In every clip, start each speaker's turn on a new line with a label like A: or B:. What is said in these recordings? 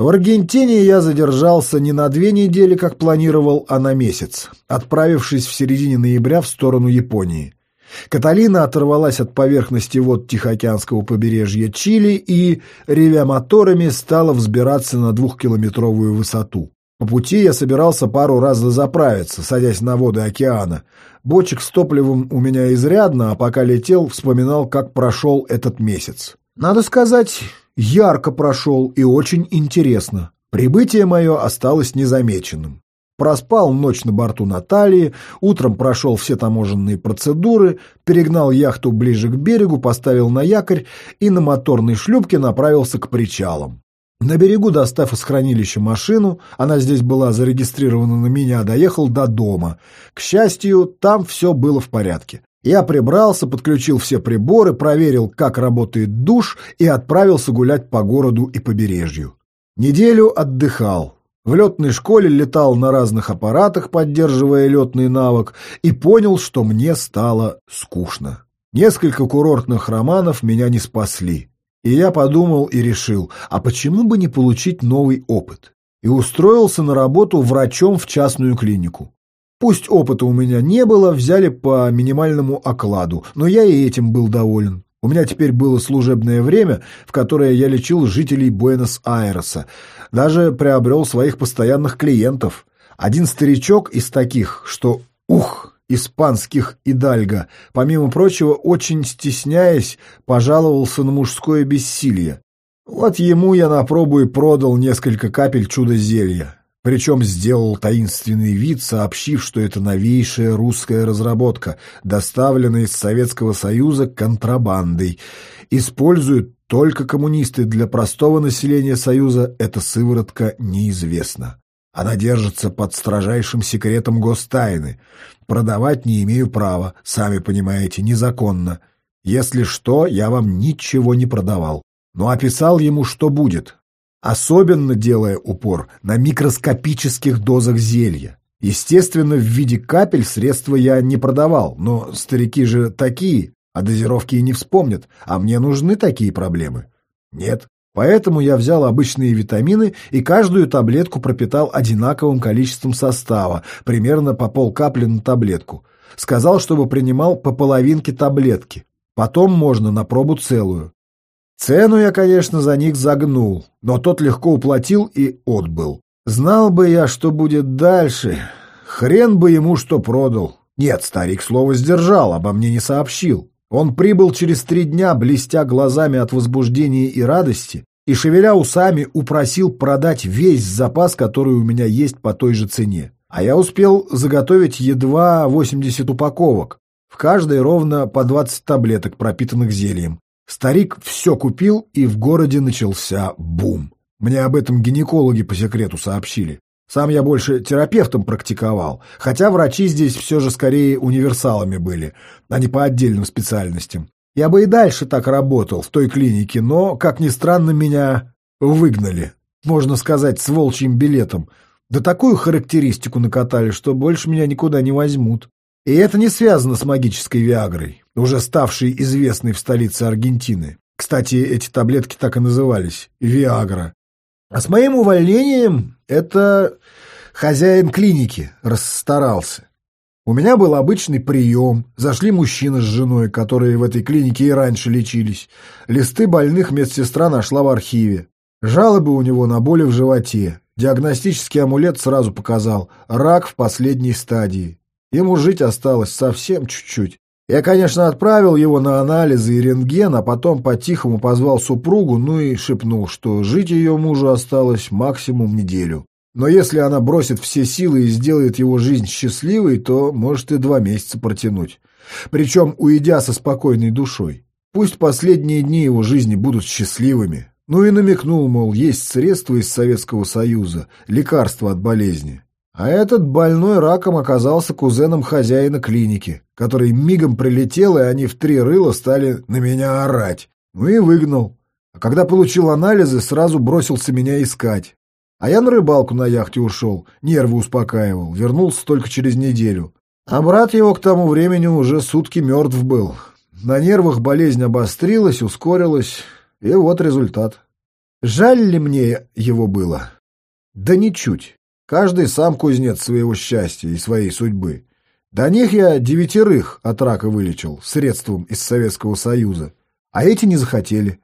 A: В Аргентине я задержался не на две недели, как планировал, а на месяц, отправившись в середине ноября в сторону Японии. Каталина оторвалась от поверхности вод Тихоокеанского побережья Чили и, ревя моторами, стала взбираться на двухкилометровую высоту. По пути я собирался пару раз заправиться, садясь на воды океана. Бочек с топливом у меня изрядно, а пока летел, вспоминал, как прошел этот месяц. Надо сказать, ярко прошел и очень интересно. Прибытие мое осталось незамеченным. Проспал ночь на борту Натальи, утром прошел все таможенные процедуры, перегнал яхту ближе к берегу, поставил на якорь и на моторной шлюпке направился к причалам. На берегу, достав из хранилища машину, она здесь была зарегистрирована на меня, доехал до дома. К счастью, там все было в порядке. Я прибрался, подключил все приборы, проверил, как работает душ и отправился гулять по городу и побережью. Неделю отдыхал. В летной школе летал на разных аппаратах, поддерживая летный навык, и понял, что мне стало скучно. Несколько курортных романов меня не спасли. И я подумал и решил, а почему бы не получить новый опыт? И устроился на работу врачом в частную клинику. Пусть опыта у меня не было, взяли по минимальному окладу, но я и этим был доволен. У меня теперь было служебное время, в которое я лечил жителей Буэнос-Айреса, даже приобрел своих постоянных клиентов. Один старичок из таких, что ух, испанских идальго, помимо прочего, очень стесняясь, пожаловался на мужское бессилие. Вот ему я на пробу и продал несколько капель чудо-зелья. Причем сделал таинственный вид, сообщив, что это новейшая русская разработка, доставленная из Советского Союза контрабандой. Используют только коммунисты, для простого населения Союза эта сыворотка неизвестна. Она держится под строжайшим секретом гостайны. Продавать не имею права, сами понимаете, незаконно. Если что, я вам ничего не продавал. Но описал ему, что будет, особенно делая упор на микроскопических дозах зелья. Естественно, в виде капель средства я не продавал, но старики же такие, а дозировки и не вспомнят, а мне нужны такие проблемы. Нет. Поэтому я взял обычные витамины и каждую таблетку пропитал одинаковым количеством состава, примерно по полкапли на таблетку. Сказал, чтобы принимал по половинке таблетки. Потом можно на пробу целую. Цену я, конечно, за них загнул, но тот легко уплатил и отбыл. Знал бы я, что будет дальше, хрен бы ему что продал. Нет, старик слово сдержал, обо мне не сообщил. Он прибыл через три дня, блестя глазами от возбуждения и радости, и, шевеля усами, упросил продать весь запас, который у меня есть по той же цене. А я успел заготовить едва 80 упаковок, в каждой ровно по 20 таблеток, пропитанных зельем. Старик все купил, и в городе начался бум. Мне об этом гинекологи по секрету сообщили. Сам я больше терапевтом практиковал, хотя врачи здесь все же скорее универсалами были, а не по отдельным специальностям. Я бы и дальше так работал в той клинике, но, как ни странно, меня выгнали. Можно сказать, с волчьим билетом. Да такую характеристику накатали, что больше меня никуда не возьмут. И это не связано с магической Виагрой, уже ставшей известной в столице Аргентины. Кстати, эти таблетки так и назывались – Виагра. А с моим увольнением это хозяин клиники расстарался. У меня был обычный прием. Зашли мужчина с женой, которые в этой клинике и раньше лечились. Листы больных медсестра нашла в архиве. Жалобы у него на боли в животе. Диагностический амулет сразу показал. Рак в последней стадии. Ему жить осталось совсем чуть-чуть. Я, конечно, отправил его на анализы и рентген, а потом по-тихому позвал супругу, ну и шепнул, что жить ее мужу осталось максимум неделю. Но если она бросит все силы и сделает его жизнь счастливой, то может и два месяца протянуть. Причем уйдя со спокойной душой. Пусть последние дни его жизни будут счастливыми. Ну и намекнул, мол, есть средства из Советского Союза, лекарства от болезни. А этот больной раком оказался кузеном хозяина клиники, который мигом прилетел, и они в три рыла стали на меня орать. Ну и выгнал. А когда получил анализы, сразу бросился меня искать. А я на рыбалку на яхте ушел, нервы успокаивал, вернулся только через неделю. А брат его к тому времени уже сутки мертв был. На нервах болезнь обострилась, ускорилась, и вот результат. Жаль ли мне его было? Да ничуть. Каждый сам кузнец своего счастья и своей судьбы. До них я девятерых от рака вылечил средством из Советского Союза, а эти не захотели.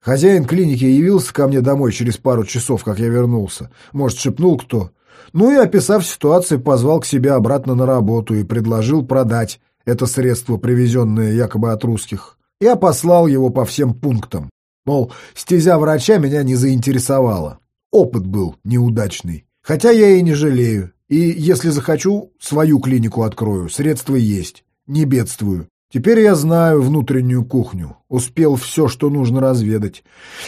A: Хозяин клиники явился ко мне домой через пару часов, как я вернулся. Может, шепнул кто. Ну и, описав ситуацию, позвал к себе обратно на работу и предложил продать это средство, привезенное якобы от русских. Я послал его по всем пунктам. Мол, стезя врача меня не заинтересовала. Опыт был неудачный. Хотя я и не жалею. И если захочу, свою клинику открою. Средства есть. Не бедствую. Теперь я знаю внутреннюю кухню. Успел все, что нужно разведать.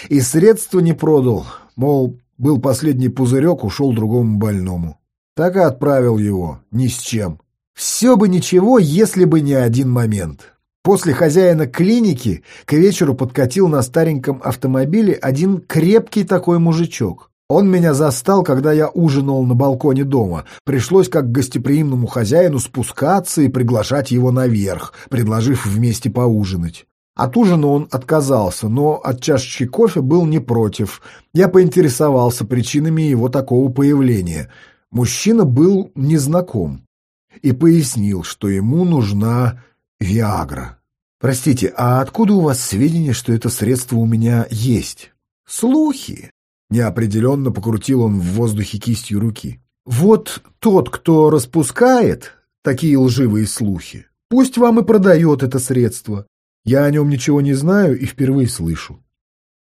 A: И средства не продал. Мол, был последний пузырек, ушел другому больному. Так и отправил его. Ни с чем. Все бы ничего, если бы не один момент. После хозяина клиники к вечеру подкатил на стареньком автомобиле один крепкий такой мужичок. Он меня застал, когда я ужинал на балконе дома. Пришлось как гостеприимному хозяину спускаться и приглашать его наверх, предложив вместе поужинать. От ужина он отказался, но от чашечки кофе был не против. Я поинтересовался причинами его такого появления. Мужчина был незнаком и пояснил, что ему нужна Виагра. «Простите, а откуда у вас сведения, что это средство у меня есть?» «Слухи!» — неопределенно покрутил он в воздухе кистью руки. «Вот тот, кто распускает такие лживые слухи, пусть вам и продает это средство. Я о нем ничего не знаю и впервые слышу».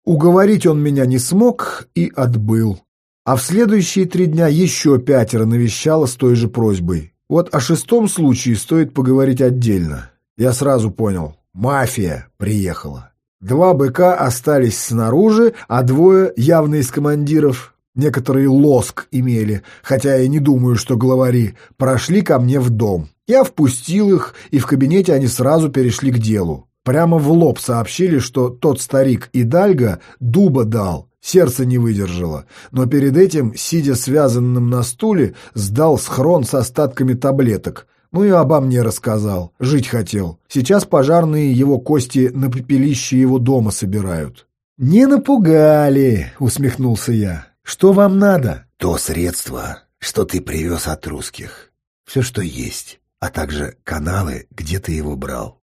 A: Уговорить он меня не смог и отбыл. А в следующие три дня еще пятеро навещало с той же просьбой. Вот о шестом случае стоит поговорить отдельно. Я сразу понял, Мафия приехала. Два быка остались снаружи, а двое, явно из командиров, некоторые лоск имели, хотя я не думаю, что главари, прошли ко мне в дом. Я впустил их, и в кабинете они сразу перешли к делу. Прямо в лоб сообщили, что тот старик Идальго дуба дал, сердце не выдержало, но перед этим, сидя связанным на стуле, сдал схрон с остатками таблеток – ну и обо мне рассказал. Жить хотел. Сейчас пожарные его кости на пепелище его дома собирают. «Не напугали!» — усмехнулся я. «Что вам надо?»
B: «То средство, что ты привез от русских. Все, что есть. А также каналы, где ты его брал».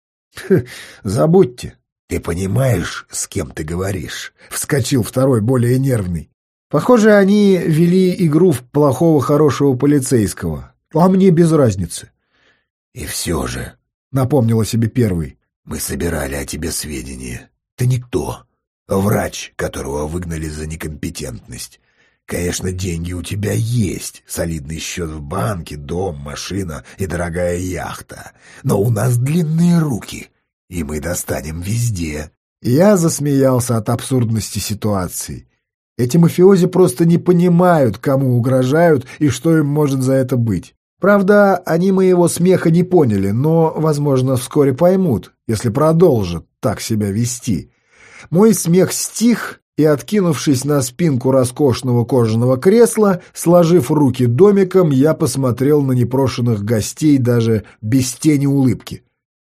A: «Забудьте».
B: «Ты понимаешь, с кем ты говоришь?» — вскочил второй, более нервный.
A: Похоже, они вели игру в плохого-хорошего полицейского. А мне без разницы.
B: «И все же», —
A: напомнил о себе первый, —
B: «мы собирали о тебе сведения. Ты никто. Врач, которого выгнали за некомпетентность. Конечно, деньги у тебя есть, солидный счет в банке, дом, машина и дорогая яхта. Но у нас длинные руки, и мы достанем везде».
A: Я засмеялся от абсурдности ситуации. Эти мафиози просто не понимают, кому угрожают и что им может за это быть. Правда, они моего смеха не поняли, но, возможно, вскоре поймут, если продолжат так себя вести. Мой смех стих, и, откинувшись на спинку роскошного кожаного кресла, сложив руки домиком, я посмотрел на непрошенных гостей даже без тени улыбки.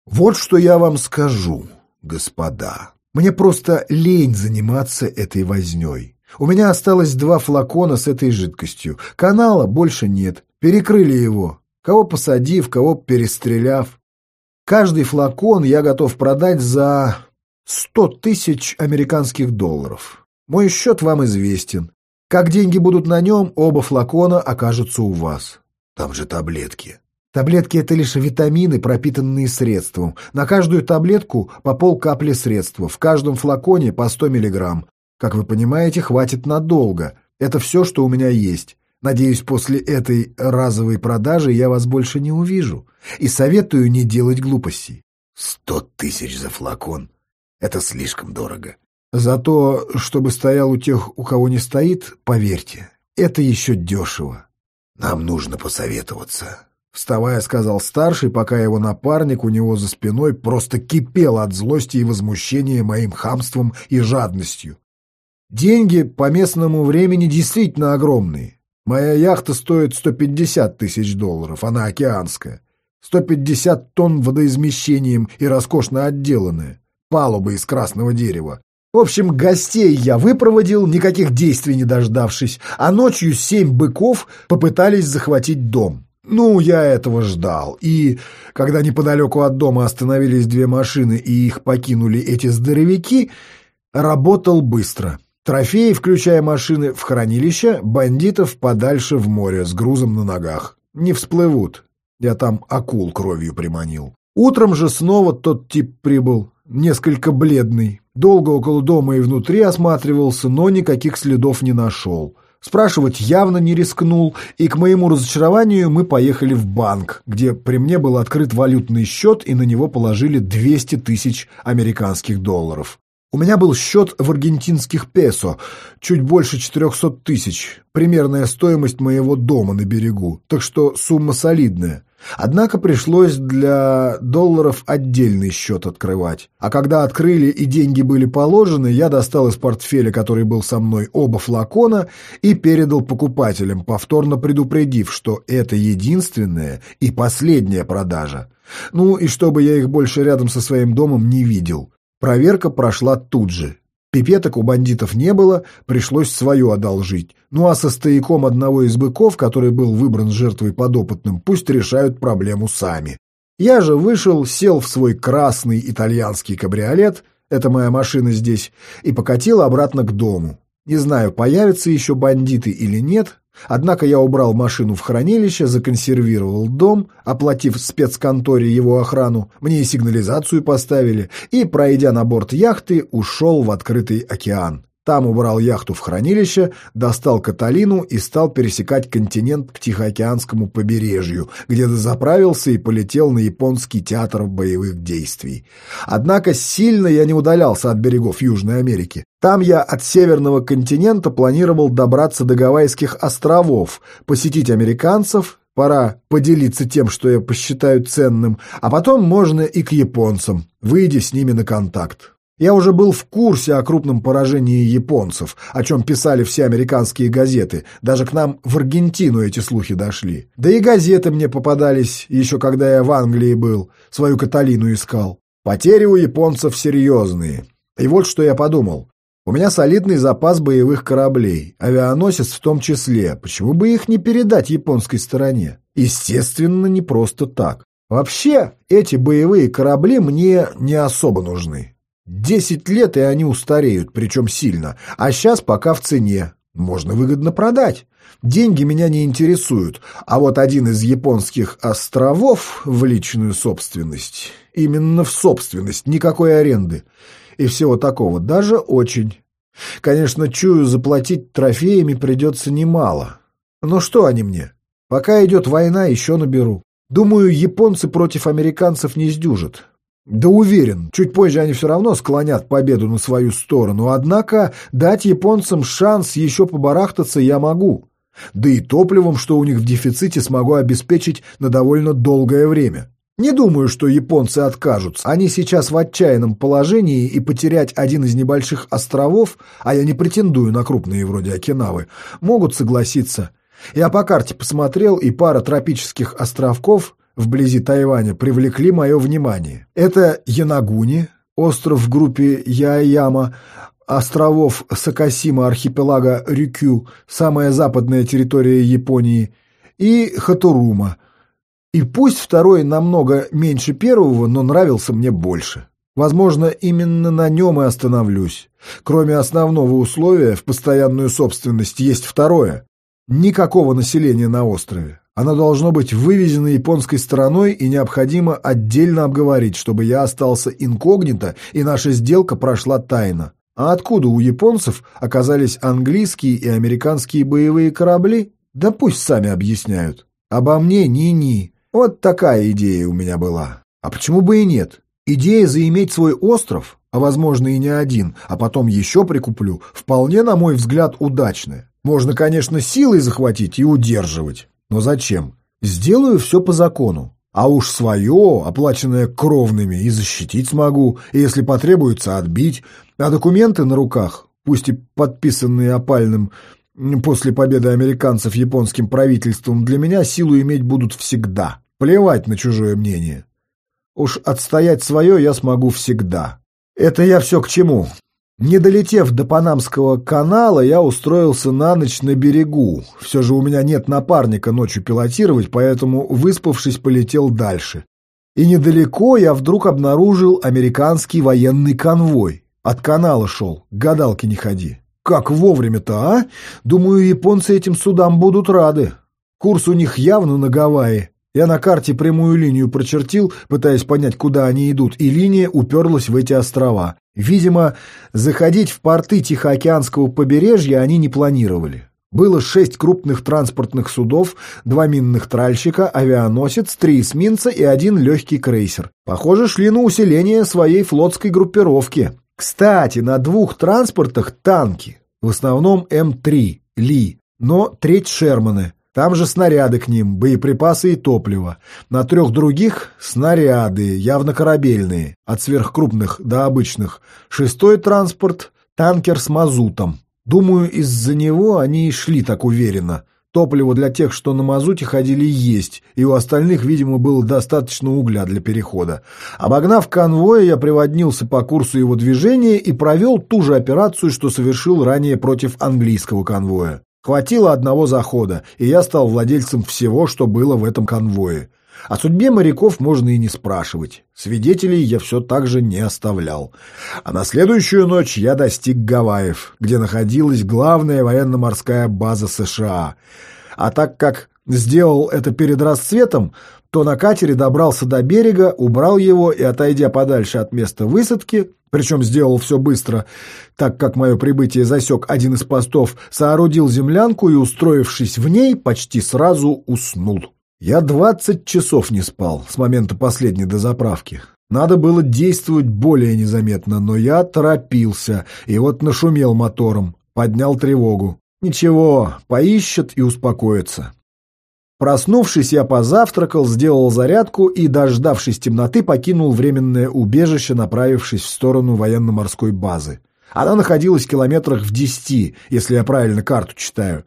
A: «Вот что я вам скажу, господа. Мне просто лень заниматься этой вознёй. У меня осталось два флакона с этой жидкостью. Канала больше нет. Перекрыли его. Кого посадив, кого перестреляв. Каждый флакон я готов продать за сто тысяч американских долларов. Мой счет вам известен. Как деньги будут на нем, оба флакона окажутся у вас.
B: Там же таблетки.
A: Таблетки — это лишь витамины, пропитанные средством. На каждую таблетку по пол капли средства, в каждом флаконе по 100 миллиграмм. Как вы понимаете, хватит надолго. Это все, что у меня есть. Надеюсь, после этой разовой продажи я вас больше не увижу. И советую не делать глупостей.
B: Сто тысяч за флакон. Это слишком дорого.
A: Зато, чтобы стоял у тех, у кого не стоит, поверьте, это еще дешево.
B: Нам нужно посоветоваться.
A: Вставая, сказал старший, пока его напарник у него за спиной просто кипел от злости и возмущения моим хамством и жадностью. Деньги по местному времени действительно огромные. Моя яхта стоит 150 тысяч долларов, она океанская. 150 тонн водоизмещением и роскошно отделанная. Палуба из красного дерева. В общем, гостей я выпроводил, никаких действий не дождавшись, а ночью семь быков попытались захватить дом. Ну, я этого ждал, и когда неподалеку от дома остановились две машины и их покинули эти здоровяки, работал быстро. Трофеи, включая машины, в хранилище, бандитов подальше в море с грузом на ногах. Не всплывут. Я там акул кровью приманил. Утром же снова тот тип прибыл, несколько бледный. Долго около дома и внутри осматривался, но никаких следов не нашел. Спрашивать явно не рискнул, и к моему разочарованию мы поехали в банк, где при мне был открыт валютный счет, и на него положили 200 тысяч американских долларов. У меня был счет в аргентинских песо, чуть больше 400 тысяч, примерная стоимость моего дома на берегу, так что сумма солидная. Однако пришлось для долларов отдельный счет открывать. А когда открыли и деньги были положены, я достал из портфеля, который был со мной, оба флакона и передал покупателям, повторно предупредив, что это единственная и последняя продажа. Ну и чтобы я их больше рядом со своим домом не видел. Проверка прошла тут же. Пипеток у бандитов не было, пришлось свое одолжить. Ну а со стояком одного из быков, который был выбран жертвой подопытным, пусть решают проблему сами. Я же вышел, сел в свой красный итальянский кабриолет, это моя машина здесь, и покатил обратно к дому. Не знаю, появятся еще бандиты или нет, Однако я убрал машину в хранилище, законсервировал дом, оплатив спецконторе его охрану, мне и сигнализацию поставили, и, пройдя на борт яхты, ушел в открытый океан. Там убрал яхту в хранилище, достал Каталину и стал пересекать континент к Тихоокеанскому побережью, где заправился и полетел на японский театр боевых действий. Однако сильно я не удалялся от берегов Южной Америки. Там я от северного континента планировал добраться до Гавайских островов, посетить американцев, пора поделиться тем, что я посчитаю ценным, а потом можно и к японцам, выйдя с ними на контакт. Я уже был в курсе о крупном поражении японцев, о чем писали все американские газеты. Даже к нам в Аргентину эти слухи дошли. Да и газеты мне попадались, еще когда я в Англии был, свою Каталину искал. Потери у японцев серьезные. И вот что я подумал. У меня солидный запас боевых кораблей, авианосец в том числе. Почему бы их не передать японской стороне? Естественно, не просто так. Вообще, эти боевые корабли мне не особо нужны. Десять лет, и они устареют, причем сильно. А сейчас пока в цене. Можно выгодно продать. Деньги меня не интересуют. А вот один из японских островов в личную собственность. Именно в собственность, никакой аренды. И всего такого, даже очень. Конечно, чую, заплатить трофеями придется немало. Но что они мне? Пока идет война, еще наберу. Думаю, японцы против американцев не сдюжат. Да уверен, чуть позже они все равно склонят победу на свою сторону, однако дать японцам шанс еще побарахтаться я могу. Да и топливом, что у них в дефиците, смогу обеспечить на довольно долгое время. Не думаю, что японцы откажутся. Они сейчас в отчаянном положении, и потерять один из небольших островов, а я не претендую на крупные вроде Окинавы, могут согласиться. Я по карте посмотрел, и пара тропических островков вблизи Тайваня привлекли мое внимание. Это Янагуни, остров в группе Яяма, островов Сакасима архипелага Рюкю, самая западная территория Японии, и Хатурума. И пусть второй намного меньше первого, но нравился мне больше. Возможно, именно на нем и остановлюсь. Кроме основного условия, в постоянную собственность есть второе. Никакого населения на острове. Оно должно быть вывезено японской стороной и необходимо отдельно обговорить, чтобы я остался инкогнито и наша сделка прошла тайно. А откуда у японцев оказались английские и американские боевые корабли? Да пусть сами объясняют. Обо мне ни-ни. Вот такая идея у меня была. А почему бы и нет? Идея заиметь свой остров, а возможно и не один, а потом еще прикуплю, вполне, на мой взгляд, удачная. Можно, конечно, силой захватить и удерживать. Но зачем? Сделаю все по закону. А уж свое, оплаченное кровными, и защитить смогу, и если потребуется, отбить. А документы на руках, пусть и подписанные опальным после победы американцев японским правительством, для меня силу иметь будут всегда. Плевать на чужое мнение. Уж отстоять свое я смогу всегда. Это я все к чему? Не долетев до Панамского канала, я устроился на ночь на берегу. Все же у меня нет напарника ночью пилотировать, поэтому, выспавшись, полетел дальше. И недалеко я вдруг обнаружил американский военный конвой. От канала шел, к гадалке не ходи. Как вовремя-то, а? Думаю, японцы этим судам будут рады. Курс у них явно на Гавайи. Я на карте прямую линию прочертил, пытаясь понять, куда они идут, и линия уперлась в эти острова. Видимо, заходить в порты Тихоокеанского побережья они не планировали. Было шесть крупных транспортных судов, два минных тральщика, авианосец, три эсминца и один легкий крейсер. Похоже, шли на усиление своей флотской группировки. Кстати, на двух транспортах танки, в основном М3, Ли, но треть Шерманы. Там же снаряды к ним, боеприпасы и топливо. На трех других снаряды, явно корабельные, от сверхкрупных до обычных. Шестой транспорт – танкер с мазутом. Думаю, из-за него они и шли так уверенно. Топливо для тех, что на мазуте ходили, есть, и у остальных, видимо, было достаточно угля для перехода. Обогнав конвой, я приводнился по курсу его движения и провел ту же операцию, что совершил ранее против английского конвоя. Хватило одного захода, и я стал владельцем всего, что было в этом конвое. О судьбе моряков можно и не спрашивать. Свидетелей я все так же не оставлял. А на следующую ночь я достиг Гавайев, где находилась главная военно-морская база США. А так как сделал это перед расцветом, то на катере добрался до берега, убрал его и, отойдя подальше от места высадки, причем сделал все быстро, так как мое прибытие засек один из постов, соорудил землянку и, устроившись в ней, почти сразу уснул. Я двадцать часов не спал с момента последней дозаправки. Надо было действовать более незаметно, но я торопился и вот нашумел мотором, поднял тревогу. Ничего, поищет и успокоится. Проснувшись, я позавтракал, сделал зарядку и, дождавшись темноты, покинул временное убежище, направившись в сторону военно-морской базы. Она находилась в километрах в десяти, если я правильно карту читаю.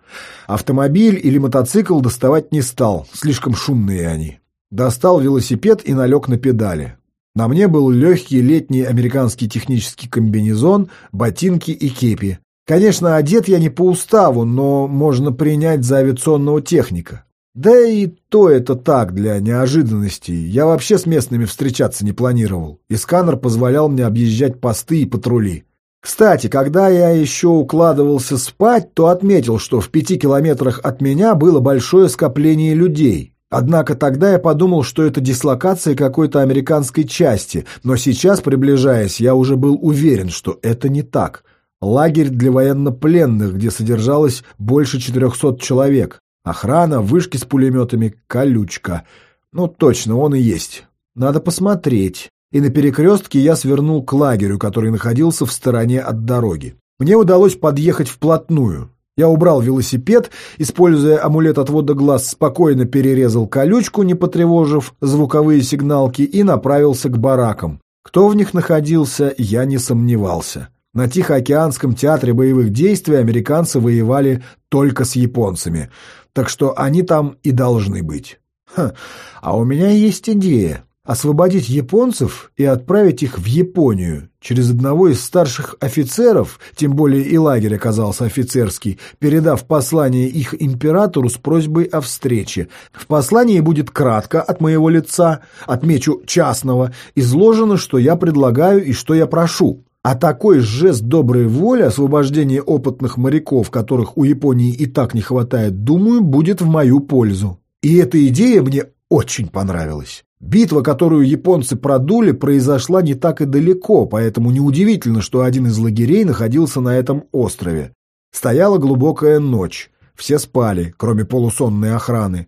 A: Автомобиль или мотоцикл доставать не стал, слишком шумные они. Достал велосипед и налег на педали. На мне был легкий летний американский технический комбинезон, ботинки и кепи. Конечно, одет я не по уставу, но можно принять за авиационного техника. Да и то это так, для неожиданностей. Я вообще с местными встречаться не планировал, и сканер позволял мне объезжать посты и патрули. Кстати, когда я еще укладывался спать, то отметил, что в пяти километрах от меня было большое скопление людей. Однако тогда я подумал, что это дислокация какой-то американской части, но сейчас, приближаясь, я уже был уверен, что это не так. Лагерь для военнопленных, где содержалось больше 400 человек. Охрана, вышки с пулеметами, колючка. Ну, точно, он и есть. Надо посмотреть и на перекрестке я свернул к лагерю, который находился в стороне от дороги. Мне удалось подъехать вплотную. Я убрал велосипед, используя амулет отвода глаз, спокойно перерезал колючку, не потревожив звуковые сигналки, и направился к баракам. Кто в них находился, я не сомневался. На Тихоокеанском театре боевых действий американцы воевали только с японцами, так что они там и должны быть. Ха, а у меня есть идея освободить японцев и отправить их в Японию через одного из старших офицеров, тем более и лагерь оказался офицерский, передав послание их императору с просьбой о встрече. В послании будет кратко от моего лица, отмечу частного, изложено, что я предлагаю и что я прошу. А такой жест доброй воли, освобождение опытных моряков, которых у Японии и так не хватает, думаю, будет в мою пользу. И эта идея мне очень понравилась. Битва, которую японцы продули, произошла не так и далеко, поэтому неудивительно, что один из лагерей находился на этом острове. Стояла глубокая ночь. Все спали, кроме полусонной охраны.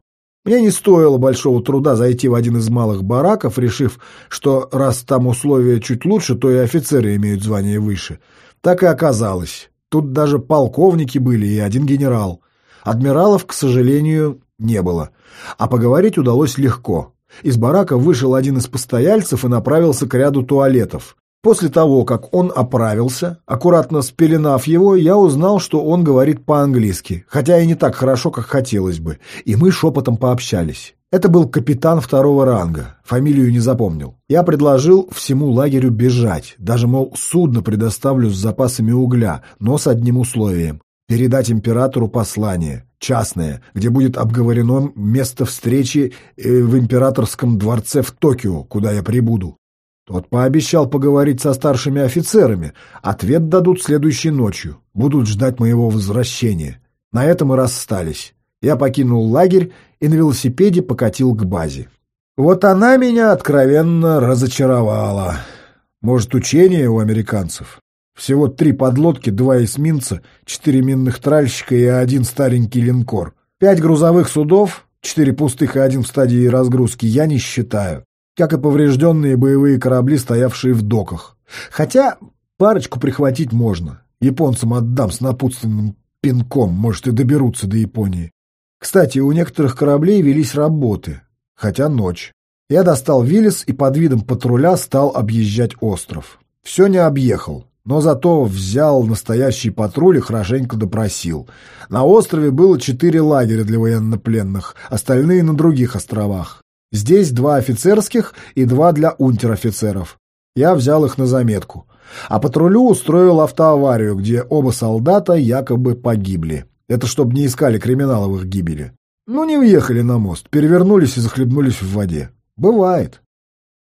A: Мне не стоило большого труда зайти в один из малых бараков, решив, что раз там условия чуть лучше, то и офицеры имеют звание выше. Так и оказалось. Тут даже полковники были и один генерал. Адмиралов, к сожалению, не было. А поговорить удалось легко. Из барака вышел один из постояльцев и направился к ряду туалетов. После того, как он оправился, аккуратно спеленав его, я узнал, что он говорит по-английски, хотя и не так хорошо, как хотелось бы, и мы шепотом пообщались. Это был капитан второго ранга, фамилию не запомнил. Я предложил всему лагерю бежать, даже, мол, судно предоставлю с запасами угля, но с одним условием – передать императору послание, частное, где будет обговорено место встречи э, в императорском дворце в Токио, куда я прибуду. Тот пообещал поговорить со старшими офицерами, ответ дадут следующей ночью, будут ждать моего возвращения. На этом и расстались. Я покинул лагерь и на велосипеде покатил к базе. Вот она меня откровенно разочаровала. Может, учение у американцев? Всего три подлодки, два эсминца, четыре минных тральщика и один старенький линкор. Пять грузовых судов, четыре пустых и один в стадии разгрузки я не считаю. Как и поврежденные боевые корабли, стоявшие в доках. Хотя парочку прихватить можно. Японцам отдам с напутственным пинком, может, и доберутся до Японии. Кстати, у некоторых кораблей велись работы, хотя ночь. Я достал Виллис и под видом патруля стал объезжать остров. Все не объехал, но зато взял настоящий патруль и хорошенько допросил. На острове было четыре лагеря для военнопленных, остальные на других островах. Здесь два офицерских и два для унтер-офицеров. Я взял их на заметку. А патрулю устроил автоаварию, где оба солдата якобы погибли. Это чтобы не искали криминаловых гибели. Ну, не въехали на мост, перевернулись и захлебнулись в воде. Бывает.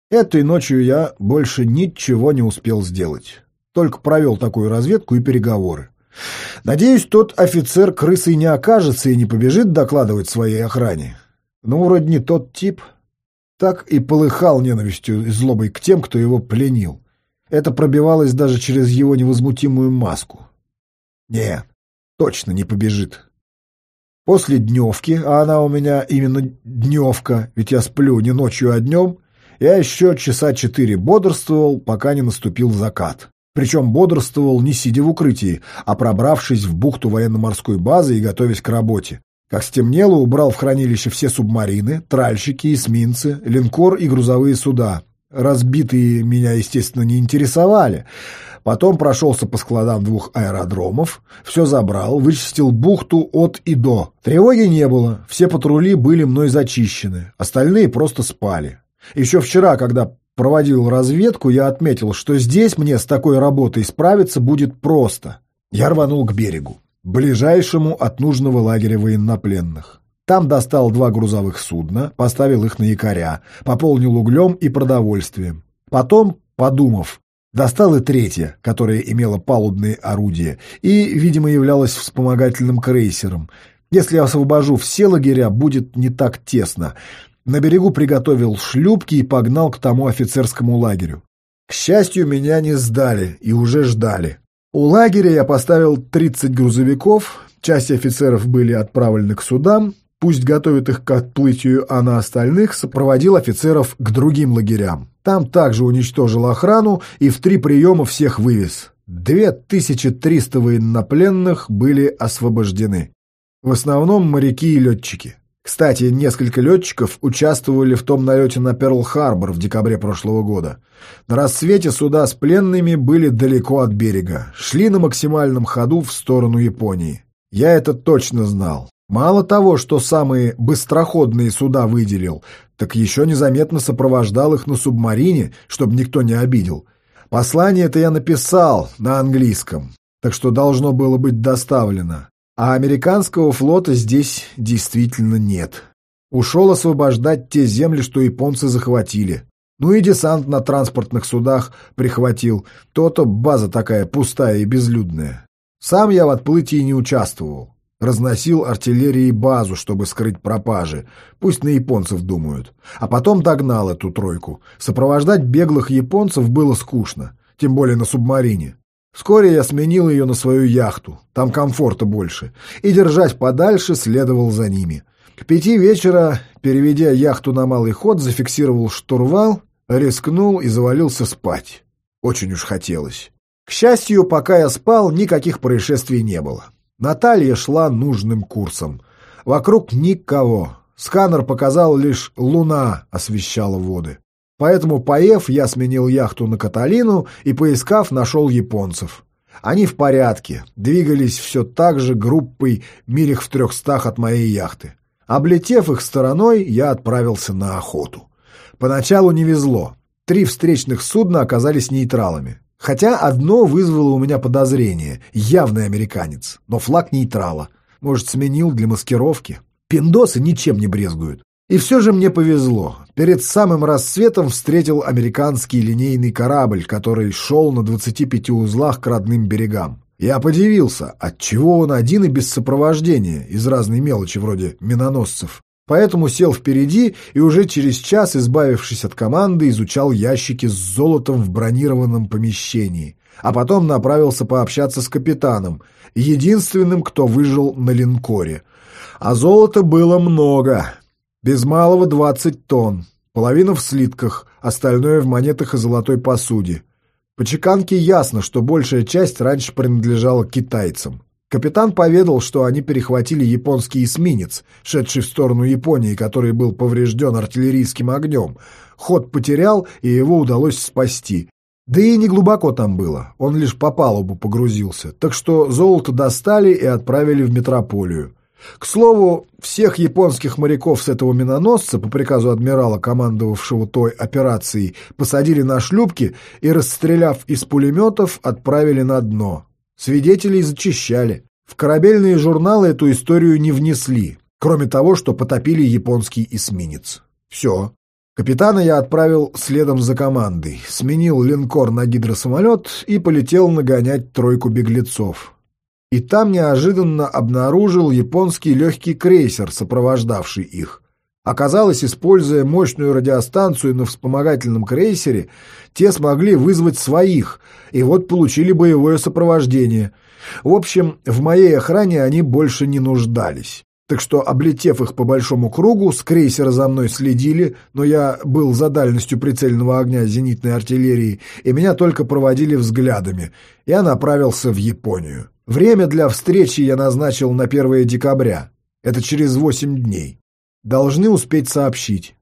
A: Этой ночью я больше ничего не успел сделать. Только провел такую разведку и переговоры. Надеюсь, тот офицер крысой не окажется и не побежит докладывать своей охране. Ну, вроде не тот тип. Так и полыхал ненавистью и злобой к тем, кто его пленил. Это пробивалось даже через его невозмутимую маску. Нет, точно не побежит. После дневки, а она у меня именно дневка, ведь я сплю не ночью, а днем, я еще часа четыре бодрствовал, пока не наступил закат. Причем бодрствовал не сидя в укрытии, а пробравшись в бухту военно-морской базы и готовясь к работе. Как стемнело, убрал в хранилище все субмарины, тральщики, эсминцы, линкор и грузовые суда. Разбитые меня, естественно, не интересовали. Потом прошелся по складам двух аэродромов, все забрал, вычистил бухту от и до. Тревоги не было, все патрули были мной зачищены, остальные просто спали. Еще вчера, когда проводил разведку, я отметил, что здесь мне с такой работой справиться будет просто. Я рванул к берегу, ближайшему от нужного лагеря военнопленных. Там достал два грузовых судна, поставил их на якоря, пополнил углем и продовольствием. Потом, подумав, Достал и третье, которое имело палубные орудия и, видимо, являлось вспомогательным крейсером. Если освобожу все лагеря, будет не так тесно. На берегу приготовил шлюпки и погнал к тому офицерскому лагерю. К счастью, меня не сдали и уже ждали. У лагеря я поставил 30 грузовиков, часть офицеров были отправлены к судам, пусть готовят их к отплытию, а на остальных сопроводил офицеров к другим лагерям. Там также уничтожил охрану и в три приема всех вывез. 2300 военнопленных были освобождены. В основном моряки и летчики. Кстати, несколько летчиков участвовали в том налете на Перл-Харбор в декабре прошлого года. На рассвете суда с пленными были далеко от берега, шли на максимальном ходу в сторону Японии. Я это точно знал. Мало того, что самые быстроходные суда выделил, так еще незаметно сопровождал их на субмарине, чтобы никто не обидел. Послание это я написал на английском, так что должно было быть доставлено. А американского флота здесь действительно нет. Ушел освобождать те земли, что японцы захватили. Ну и десант на транспортных судах прихватил. То-то база такая пустая и безлюдная. Сам я в отплытии не участвовал. Разносил артиллерии базу, чтобы скрыть пропажи. Пусть на японцев думают. А потом догнал эту тройку. Сопровождать беглых японцев было скучно. Тем более на субмарине. Вскоре я сменил ее на свою яхту. Там комфорта больше. И держать подальше следовал за ними. К пяти вечера, переведя яхту на малый ход, зафиксировал штурвал, рискнул и завалился спать. Очень уж хотелось. К счастью, пока я спал, никаких происшествий не было. Наталья шла нужным курсом. Вокруг никого. Сканер показал лишь луна освещала воды. Поэтому, поев, я сменил яхту на Каталину и, поискав, нашел японцев. Они в порядке, двигались все так же группой милях в трехстах от моей яхты. Облетев их стороной, я отправился на охоту. Поначалу не везло. Три встречных судна оказались нейтралами. Хотя одно вызвало у меня подозрение. Явный американец. Но флаг нейтрала. Может, сменил для маскировки? Пиндосы ничем не брезгуют. И все же мне повезло. Перед самым рассветом встретил американский линейный корабль, который шел на 25 узлах к родным берегам. Я подивился, отчего он один и без сопровождения, из разной мелочи вроде миноносцев. Поэтому сел впереди и уже через час, избавившись от команды, изучал ящики с золотом в бронированном помещении. А потом направился пообщаться с капитаном, единственным, кто выжил на линкоре. А золота было много. Без малого двадцать тонн, половина в слитках, остальное в монетах и золотой посуде. По чеканке ясно, что большая часть раньше принадлежала китайцам. Капитан поведал, что они перехватили японский эсминец, шедший в сторону Японии, который был поврежден артиллерийским огнем. Ход потерял, и его удалось спасти. Да и не глубоко там было, он лишь по палубу погрузился. Так что золото достали и отправили в метрополию. К слову, всех японских моряков с этого миноносца по приказу адмирала, командовавшего той операцией, посадили на шлюпки и, расстреляв из пулеметов, отправили на дно. Свидетелей зачищали. В корабельные журналы эту историю не внесли, кроме того, что потопили японский эсминец. Все. Капитана я отправил следом за командой, сменил линкор на гидросамолет и полетел нагонять тройку беглецов и там неожиданно обнаружил японский легкий крейсер, сопровождавший их. Оказалось, используя мощную радиостанцию на вспомогательном крейсере, те смогли вызвать своих, и вот получили боевое сопровождение. В общем, в моей охране они больше не нуждались. Так что, облетев их по большому кругу, с крейсера за мной следили, но я был за дальностью прицельного огня зенитной артиллерии, и меня только проводили взглядами. Я направился в Японию. Время для встречи я назначил на 1 декабря. Это через 8 дней. Должны успеть сообщить.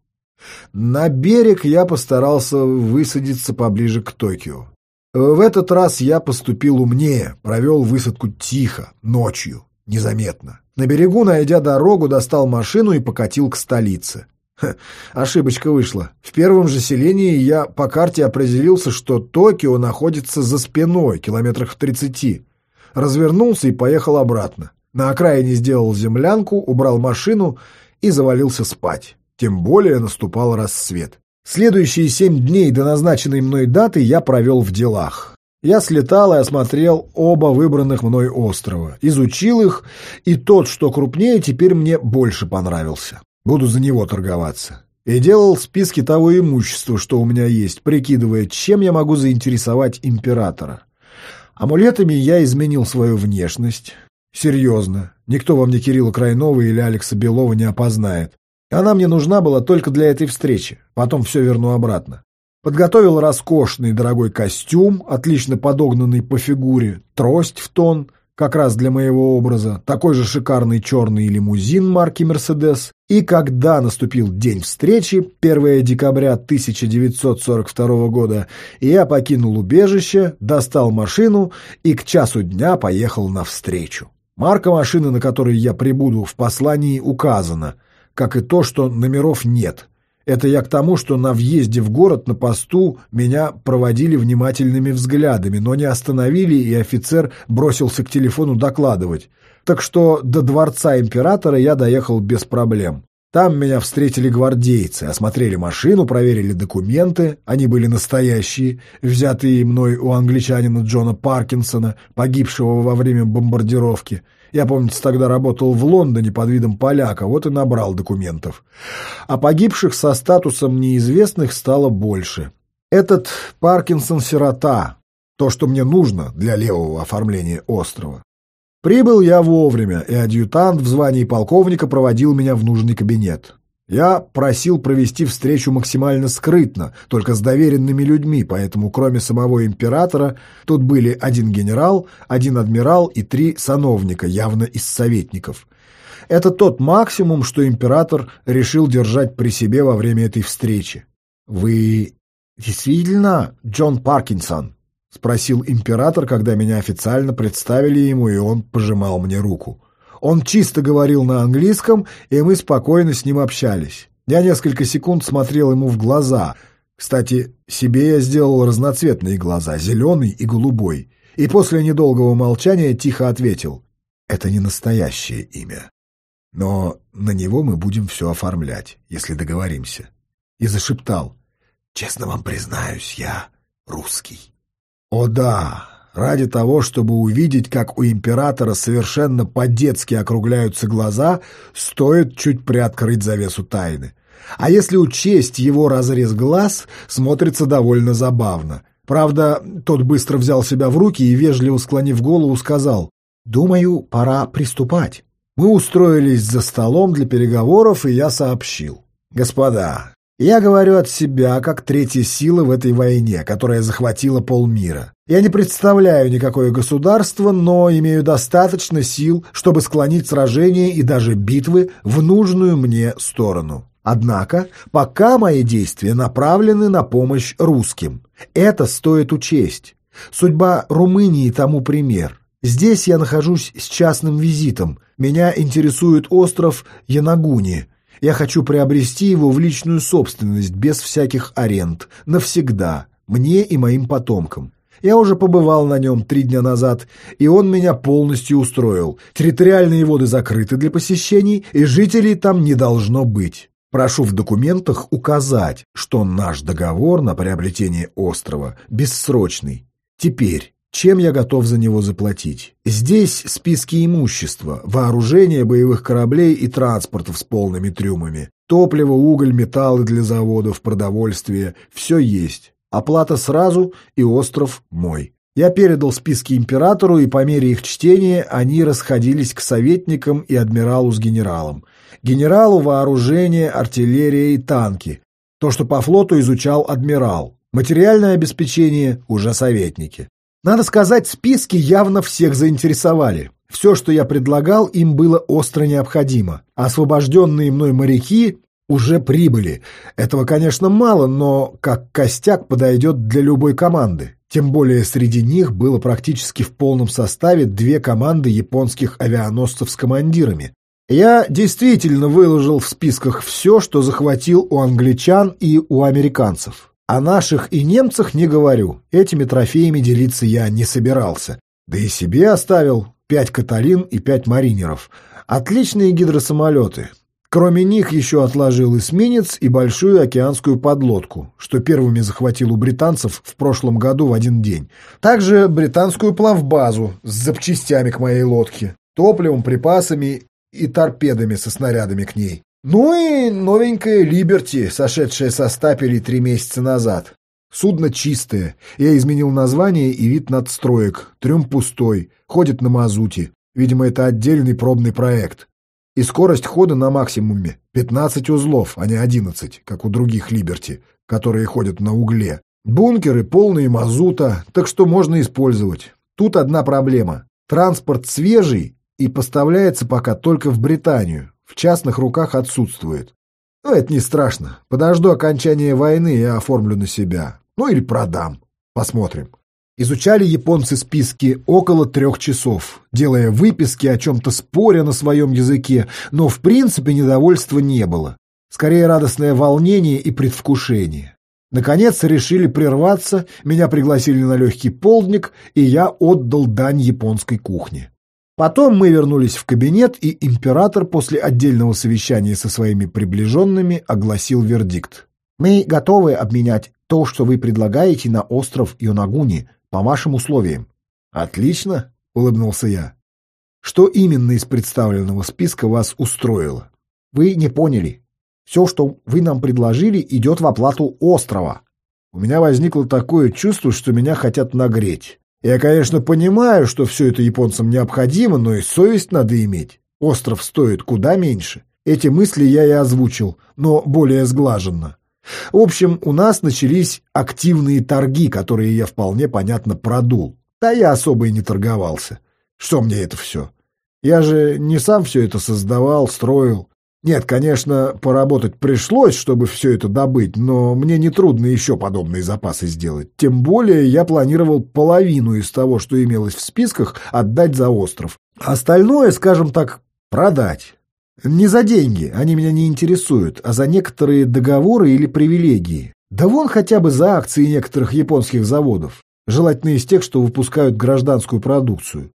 A: На берег я постарался высадиться поближе к Токио. В этот раз я поступил умнее, провел высадку тихо, ночью, незаметно. На берегу, найдя дорогу, достал машину и покатил к столице. Ха, ошибочка вышла. В первом же селении я по карте определился, что Токио находится за спиной, километрах в тридцати развернулся и поехал обратно. На окраине сделал землянку, убрал машину и завалился спать. Тем более наступал рассвет. Следующие семь дней до назначенной мной даты я провел в делах. Я слетал и осмотрел оба выбранных мной острова, изучил их, и тот, что крупнее, теперь мне больше понравился. Буду за него торговаться. И делал списки того имущества, что у меня есть, прикидывая, чем я могу заинтересовать императора. Амулетами я изменил свою внешность. Серьезно. Никто во мне Кирилла Крайнова или Алекса Белова не опознает. Она мне нужна была только для этой встречи. Потом все верну обратно. Подготовил роскошный дорогой костюм, отлично подогнанный по фигуре, трость в тон, как раз для моего образа, такой же шикарный черный лимузин марки «Мерседес». И когда наступил день встречи, 1 декабря 1942 года, я покинул убежище, достал машину и к часу дня поехал навстречу. Марка машины, на которой я прибуду, в послании указана, как и то, что номеров нет – это я к тому, что на въезде в город на посту меня проводили внимательными взглядами, но не остановили, и офицер бросился к телефону докладывать. Так что до дворца императора я доехал без проблем. Там меня встретили гвардейцы, осмотрели машину, проверили документы, они были настоящие, взятые мной у англичанина Джона Паркинсона, погибшего во время бомбардировки. Я, помнится, тогда работал в Лондоне под видом поляка, вот и набрал документов. А погибших со статусом неизвестных стало больше. Этот Паркинсон — сирота, то, что мне нужно для левого оформления острова. Прибыл я вовремя, и адъютант в звании полковника проводил меня в нужный кабинет. Я просил провести встречу максимально скрытно, только с доверенными людьми, поэтому кроме самого императора тут были один генерал, один адмирал и три сановника, явно из советников. Это тот максимум, что император решил держать при себе во время этой встречи. «Вы действительно Джон Паркинсон?» — спросил император, когда меня официально представили ему, и он пожимал мне руку. Он чисто говорил на английском, и мы спокойно с ним общались. Я несколько секунд смотрел ему в глаза. Кстати, себе я сделал разноцветные глаза, зеленый и голубой. И после недолгого молчания тихо ответил. «Это не настоящее имя. Но на него мы будем все оформлять, если договоримся». И зашептал. «Честно вам признаюсь, я русский». «О да, Ради того, чтобы увидеть, как у императора совершенно по-детски округляются глаза, стоит чуть приоткрыть завесу тайны. А если учесть его разрез глаз, смотрится довольно забавно. Правда, тот быстро взял себя в руки и, вежливо склонив голову, сказал, «Думаю, пора приступать». Мы устроились за столом для переговоров, и я сообщил. «Господа, я говорю от себя, как третья сила в этой войне, которая захватила полмира. Я не представляю никакое государство, но имею достаточно сил, чтобы склонить сражения и даже битвы в нужную мне сторону. Однако, пока мои действия направлены на помощь русским. Это стоит учесть. Судьба Румынии тому пример. Здесь я нахожусь с частным визитом. Меня интересует остров Янагуни. Я хочу приобрести его в личную собственность, без всяких аренд, навсегда, мне и моим потомкам. Я уже побывал на нем три дня назад, и он меня полностью устроил. Территориальные воды закрыты для посещений, и жителей там не должно быть. Прошу в документах указать, что наш договор на приобретение острова бессрочный. Теперь, чем я готов за него заплатить? Здесь списки имущества, вооружение боевых кораблей и транспортов с полными трюмами, топливо, уголь, металлы для заводов, продовольствие – все есть. Оплата сразу, и остров мой. Я передал списки императору, и по мере их чтения они расходились к советникам и адмиралу с генералом. Генералу вооружение, артиллерия и танки. То, что по флоту изучал адмирал. Материальное обеспечение уже советники. Надо сказать, списки явно всех заинтересовали. Все, что я предлагал, им было остро необходимо. Освобожденные мной моряки уже прибыли. Этого, конечно, мало, но как костяк подойдет для любой команды. Тем более среди них было практически в полном составе две команды японских авианосцев с командирами. Я действительно выложил в списках все, что захватил у англичан и у американцев. О наших и немцах не говорю, этими трофеями делиться я не собирался. Да и себе оставил пять «Каталин» и пять «Маринеров». Отличные гидросамолеты, Кроме них еще отложил эсминец и большую океанскую подлодку, что первыми захватил у британцев в прошлом году в один день. Также британскую плавбазу с запчастями к моей лодке, топливом, припасами и торпедами со снарядами к ней. Ну и новенькая «Либерти», сошедшая со стапелей три месяца назад. Судно чистое. Я изменил название и вид надстроек. Трюм пустой. Ходит на мазуте. Видимо, это отдельный пробный проект. И скорость хода на максимуме 15 узлов, а не 11, как у других «Либерти», которые ходят на угле. Бункеры полные мазута, так что можно использовать. Тут одна проблема. Транспорт свежий и поставляется пока только в Британию. В частных руках отсутствует. Но это не страшно. Подожду окончания войны и оформлю на себя. Ну или продам. Посмотрим. Изучали японцы списки около трех часов, делая выписки, о чем-то споря на своем языке, но в принципе недовольства не было. Скорее радостное волнение и предвкушение. Наконец решили прерваться, меня пригласили на легкий полдник, и я отдал дань японской кухне. Потом мы вернулись в кабинет, и император после отдельного совещания со своими приближенными огласил вердикт. «Мы готовы обменять то, что вы предлагаете, на остров Йонагуни, по вашим условиям. Отлично, улыбнулся я. Что именно из представленного списка вас устроило? Вы не поняли. Все, что вы нам предложили, идет в оплату острова. У меня возникло такое чувство, что меня хотят нагреть. Я, конечно, понимаю, что все это японцам необходимо, но и совесть надо иметь. Остров стоит куда меньше. Эти мысли я и озвучил, но более сглаженно. В общем, у нас начались активные торги, которые я вполне понятно продул. Да я особо и не торговался. Что мне это все? Я же не сам все это создавал, строил. Нет, конечно, поработать пришлось, чтобы все это добыть, но мне нетрудно еще подобные запасы сделать. Тем более я планировал половину из того, что имелось в списках, отдать за остров. Остальное, скажем так, продать. Не за деньги, они меня не интересуют, а за некоторые договоры или привилегии. Да вон хотя бы за акции некоторых японских заводов, желательно из тех, что выпускают гражданскую продукцию.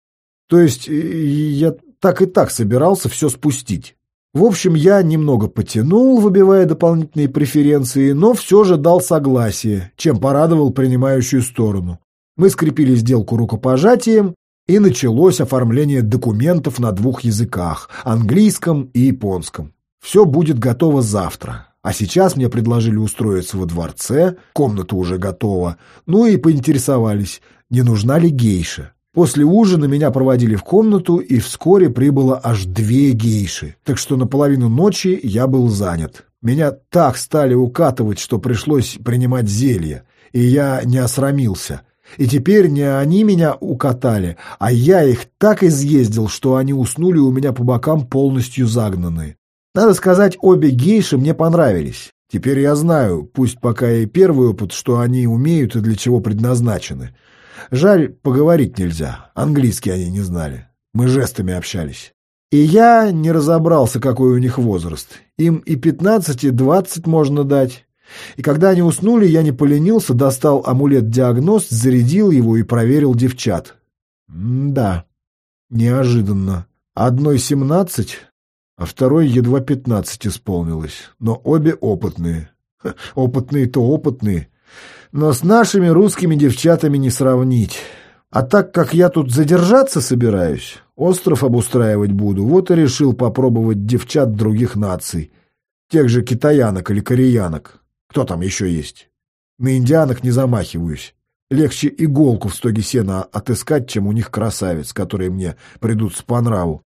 A: То есть я так и так собирался все спустить. В общем, я немного потянул, выбивая дополнительные преференции, но все же дал согласие, чем порадовал принимающую сторону. Мы скрепили сделку рукопожатием, и началось оформление документов на двух языках – английском и японском. Все будет готово завтра. А сейчас мне предложили устроиться во дворце, комната уже готова, ну и поинтересовались, не нужна ли гейша. После ужина меня проводили в комнату, и вскоре прибыло аж две гейши, так что на половину ночи я был занят. Меня так стали укатывать, что пришлось принимать зелье, и я не осрамился. И теперь не они меня укатали, а я их так изъездил, что они уснули у меня по бокам полностью загнанные. Надо сказать, обе гейши мне понравились. Теперь я знаю, пусть пока и первый опыт, что они умеют и для чего предназначены. Жаль, поговорить нельзя. Английский они не знали. Мы жестами общались. И я не разобрался, какой у них возраст. Им и пятнадцать, и двадцать можно дать. И когда они уснули, я не поленился, достал амулет-диагност, зарядил его и проверил девчат. М да, неожиданно. Одной семнадцать, а второй едва пятнадцать исполнилось. Но обе опытные. Опытные-то опытные но с нашими русскими девчатами не сравнить. А так как я тут задержаться собираюсь, остров обустраивать буду, вот и решил попробовать девчат других наций, тех же китаянок или кореянок. Кто там еще есть? На индианок не замахиваюсь. Легче иголку в стоге сена отыскать, чем у них красавец, которые мне придутся по нраву.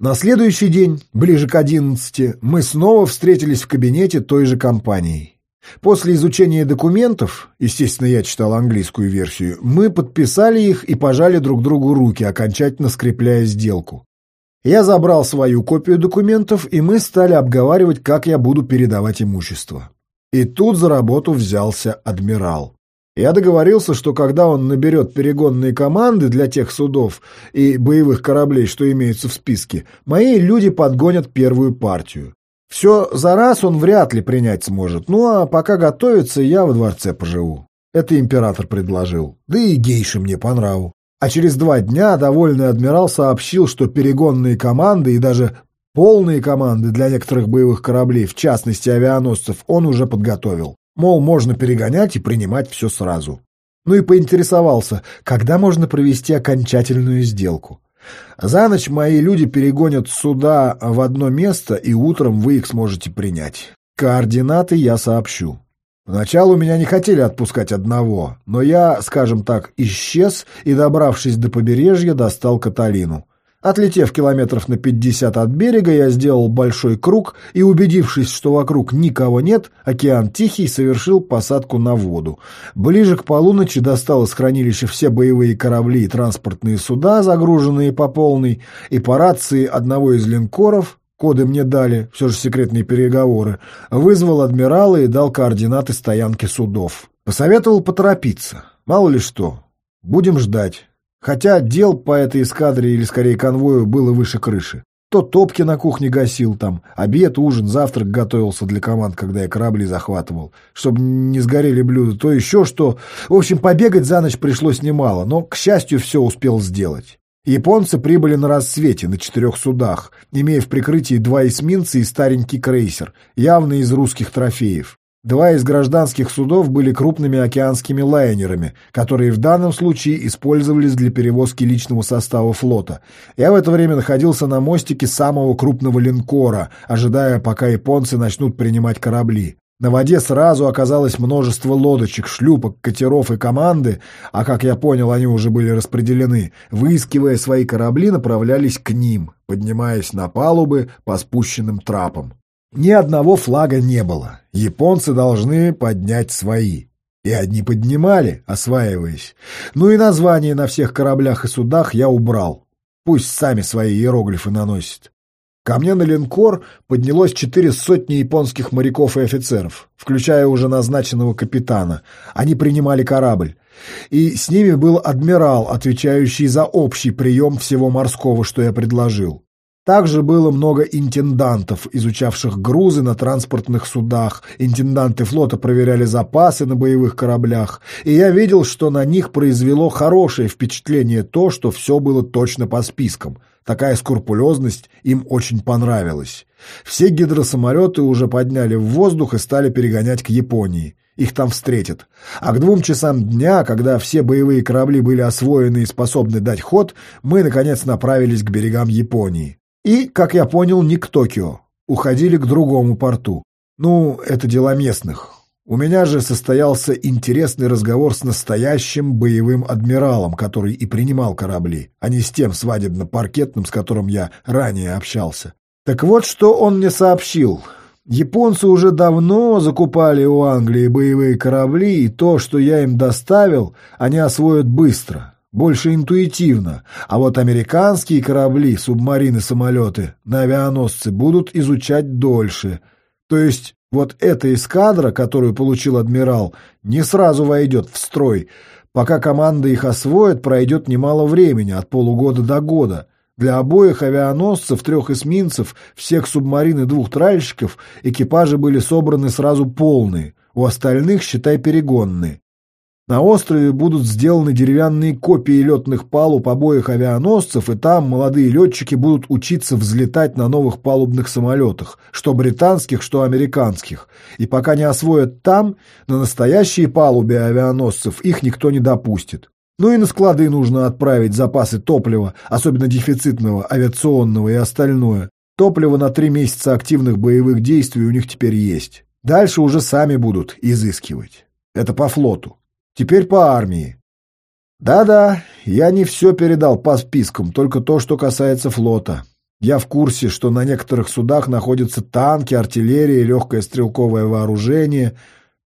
A: На следующий день, ближе к одиннадцати, мы снова встретились в кабинете той же компании. После изучения документов, естественно, я читал английскую версию, мы подписали их и пожали друг другу руки, окончательно скрепляя сделку. Я забрал свою копию документов, и мы стали обговаривать, как я буду передавать имущество. И тут за работу взялся адмирал. Я договорился, что когда он наберет перегонные команды для тех судов и боевых кораблей, что имеются в списке, мои люди подгонят первую партию. Все за раз он вряд ли принять сможет, ну а пока готовится, я во дворце поживу. Это император предложил, да и гейши мне по нраву. А через два дня довольный адмирал сообщил, что перегонные команды и даже полные команды для некоторых боевых кораблей, в частности авианосцев, он уже подготовил. Мол, можно перегонять и принимать все сразу. Ну и поинтересовался, когда можно провести окончательную сделку. За ночь мои люди перегонят суда в одно место, и утром вы их сможете принять. Координаты я сообщу. Поначалу меня не хотели отпускать одного, но я, скажем так, исчез и, добравшись до побережья, достал Каталину. Отлетев километров на пятьдесят от берега, я сделал большой круг и, убедившись, что вокруг никого нет, океан Тихий совершил посадку на воду. Ближе к полуночи достал из хранилища все боевые корабли и транспортные суда, загруженные по полной, и по рации одного из линкоров, коды мне дали, все же секретные переговоры, вызвал адмирала и дал координаты стоянки судов. Посоветовал поторопиться, мало ли что. Будем ждать. Хотя дел по этой эскадре, или скорее конвою, было выше крыши. То топки на кухне гасил там, обед, ужин, завтрак готовился для команд, когда я корабли захватывал, чтобы не сгорели блюда, то еще что. В общем, побегать за ночь пришлось немало, но, к счастью, все успел сделать. Японцы прибыли на рассвете на четырех судах, имея в прикрытии два эсминца и старенький крейсер, явно из русских трофеев. Два из гражданских судов были крупными океанскими лайнерами, которые в данном случае использовались для перевозки личного состава флота. Я в это время находился на мостике самого крупного линкора, ожидая, пока японцы начнут принимать корабли. На воде сразу оказалось множество лодочек, шлюпок, катеров и команды, а, как я понял, они уже были распределены. Выискивая свои корабли, направлялись к ним, поднимаясь на палубы по спущенным трапам. Ни одного флага не было. Японцы должны поднять свои. И одни поднимали, осваиваясь. Ну и названия на всех кораблях и судах я убрал. Пусть сами свои иероглифы наносят. Ко мне на линкор поднялось четыре сотни японских моряков и офицеров, включая уже назначенного капитана. Они принимали корабль. И с ними был адмирал, отвечающий за общий прием всего морского, что я предложил. Также было много интендантов, изучавших грузы на транспортных судах. Интенданты флота проверяли запасы на боевых кораблях. И я видел, что на них произвело хорошее впечатление то, что все было точно по спискам. Такая скрупулезность им очень понравилась. Все гидросамолеты уже подняли в воздух и стали перегонять к Японии. Их там встретят. А к двум часам дня, когда все боевые корабли были освоены и способны дать ход, мы, наконец, направились к берегам Японии. И, как я понял, не к Токио. Уходили к другому порту. Ну, это дела местных. У меня же состоялся интересный разговор с настоящим боевым адмиралом, который и принимал корабли, а не с тем свадебно-паркетным, с которым я ранее общался. Так вот, что он мне сообщил. Японцы уже давно закупали у Англии боевые корабли, и то, что я им доставил, они освоят быстро больше интуитивно, а вот американские корабли, субмарины, самолеты авианосцы будут изучать дольше. То есть вот эта эскадра, которую получил адмирал, не сразу войдет в строй. Пока команда их освоит, пройдет немало времени, от полугода до года. Для обоих авианосцев, трех эсминцев, всех субмарин и двух тральщиков экипажи были собраны сразу полные, у остальных, считай, перегонные. На острове будут сделаны деревянные копии летных палуб обоих авианосцев, и там молодые летчики будут учиться взлетать на новых палубных самолетах, что британских, что американских. И пока не освоят там, на настоящие палубе авианосцев их никто не допустит. Ну и на склады нужно отправить запасы топлива, особенно дефицитного, авиационного и остальное. Топливо на три месяца активных боевых действий у них теперь есть. Дальше уже сами будут изыскивать. Это по флоту. Теперь по армии. Да-да, я не все передал по спискам, только то, что касается флота. Я в курсе, что на некоторых судах находятся танки, артиллерия, легкое стрелковое вооружение,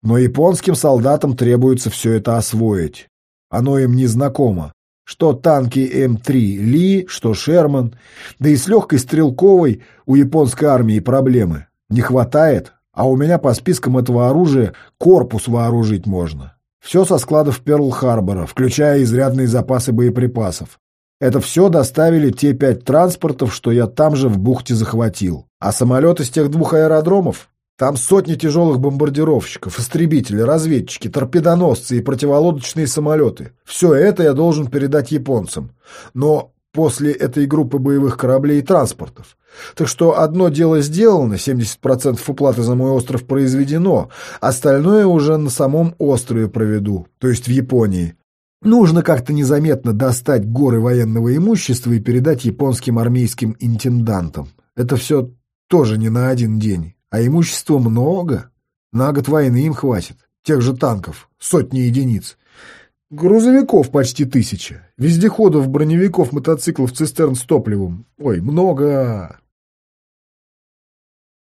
A: но японским солдатам требуется все это освоить. Оно им не знакомо. Что танки М3 Ли, что Шерман. Да и с легкой стрелковой у японской армии проблемы. Не хватает, а у меня по спискам этого оружия корпус вооружить можно. Все со складов Перл-Харбора, включая изрядные запасы боеприпасов. Это все доставили те пять транспортов, что я там же в бухте захватил. А самолеты с тех двух аэродромов? Там сотни тяжелых бомбардировщиков, истребители, разведчики, торпедоносцы и противолодочные самолеты. Все это я должен передать японцам. Но после этой группы боевых кораблей и транспортов. Так что одно дело сделано, 70% уплаты за мой остров произведено, остальное уже на самом острове проведу, то есть в Японии. Нужно как-то незаметно достать горы военного имущества и передать японским армейским интендантам. Это все тоже не на один день, а имущества много. На год войны им хватит, тех же танков, сотни единиц. Грузовиков почти тысяча. Вездеходов, броневиков, мотоциклов, цистерн с топливом. Ой, много.